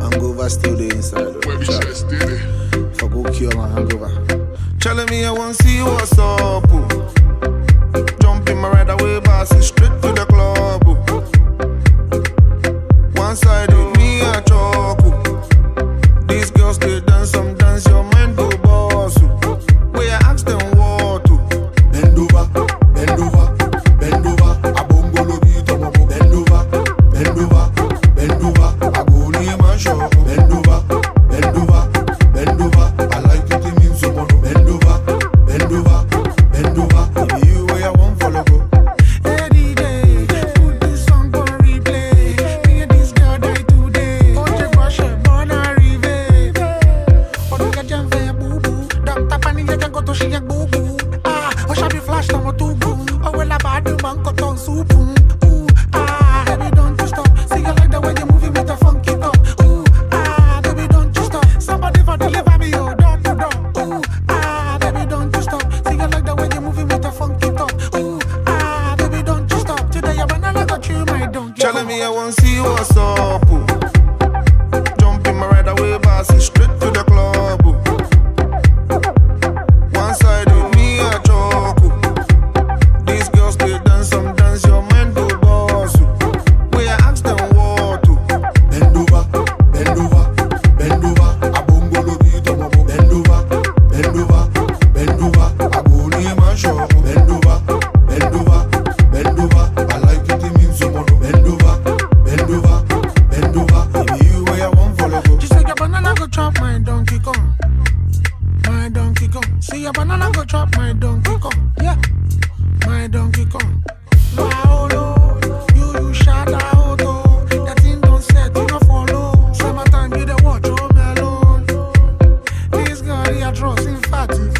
Hangover still the inside. Where we Child, just did it. If I go cure my hangover. Telling me I want to see what's up. oh. Jump in my ride away, boss, Ooh, ah, baby don't you stop. See like the way you with the. Ooh, ah, baby don't you stop. Somebody deliver me, oh. Ooh, ah, baby don't you stop. See like the way you with the. Ooh, ah, baby don't you stop. Today you, my. Telling me I want to see what's up. party.